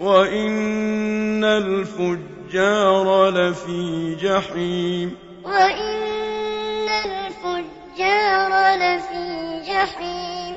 وإن الفجار لفي جحيم وإن الفجار لفي جحيم